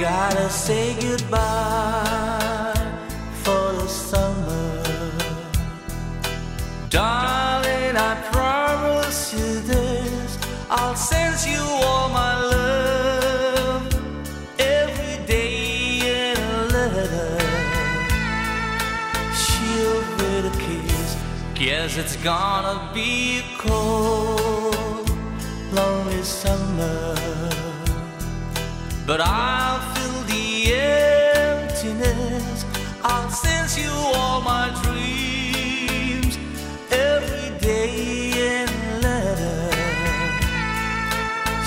gotta say goodbye for the summer. Darling, I promise you this. I'll send you all my love every day in a letter. She'll read a kiss. Guess it's gonna be a cold, lonely summer. But I'll fill the emptiness. I'll send you all my dreams every day in letter.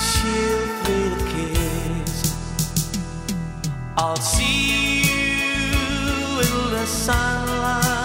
She'll read a kiss. I'll see you in the sunlight.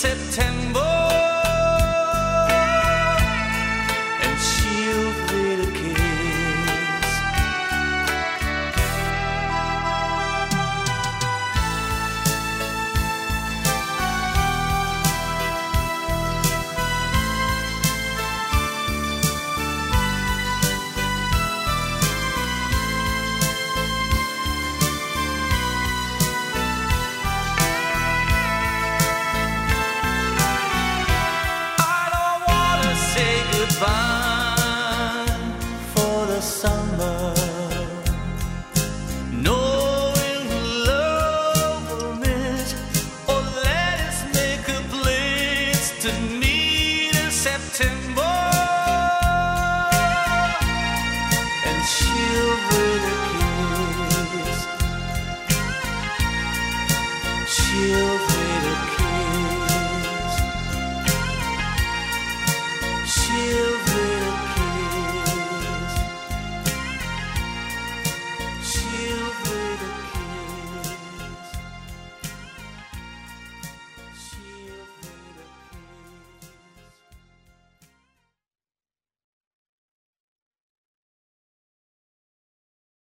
September. to meet in September and she'll win a kiss. She'll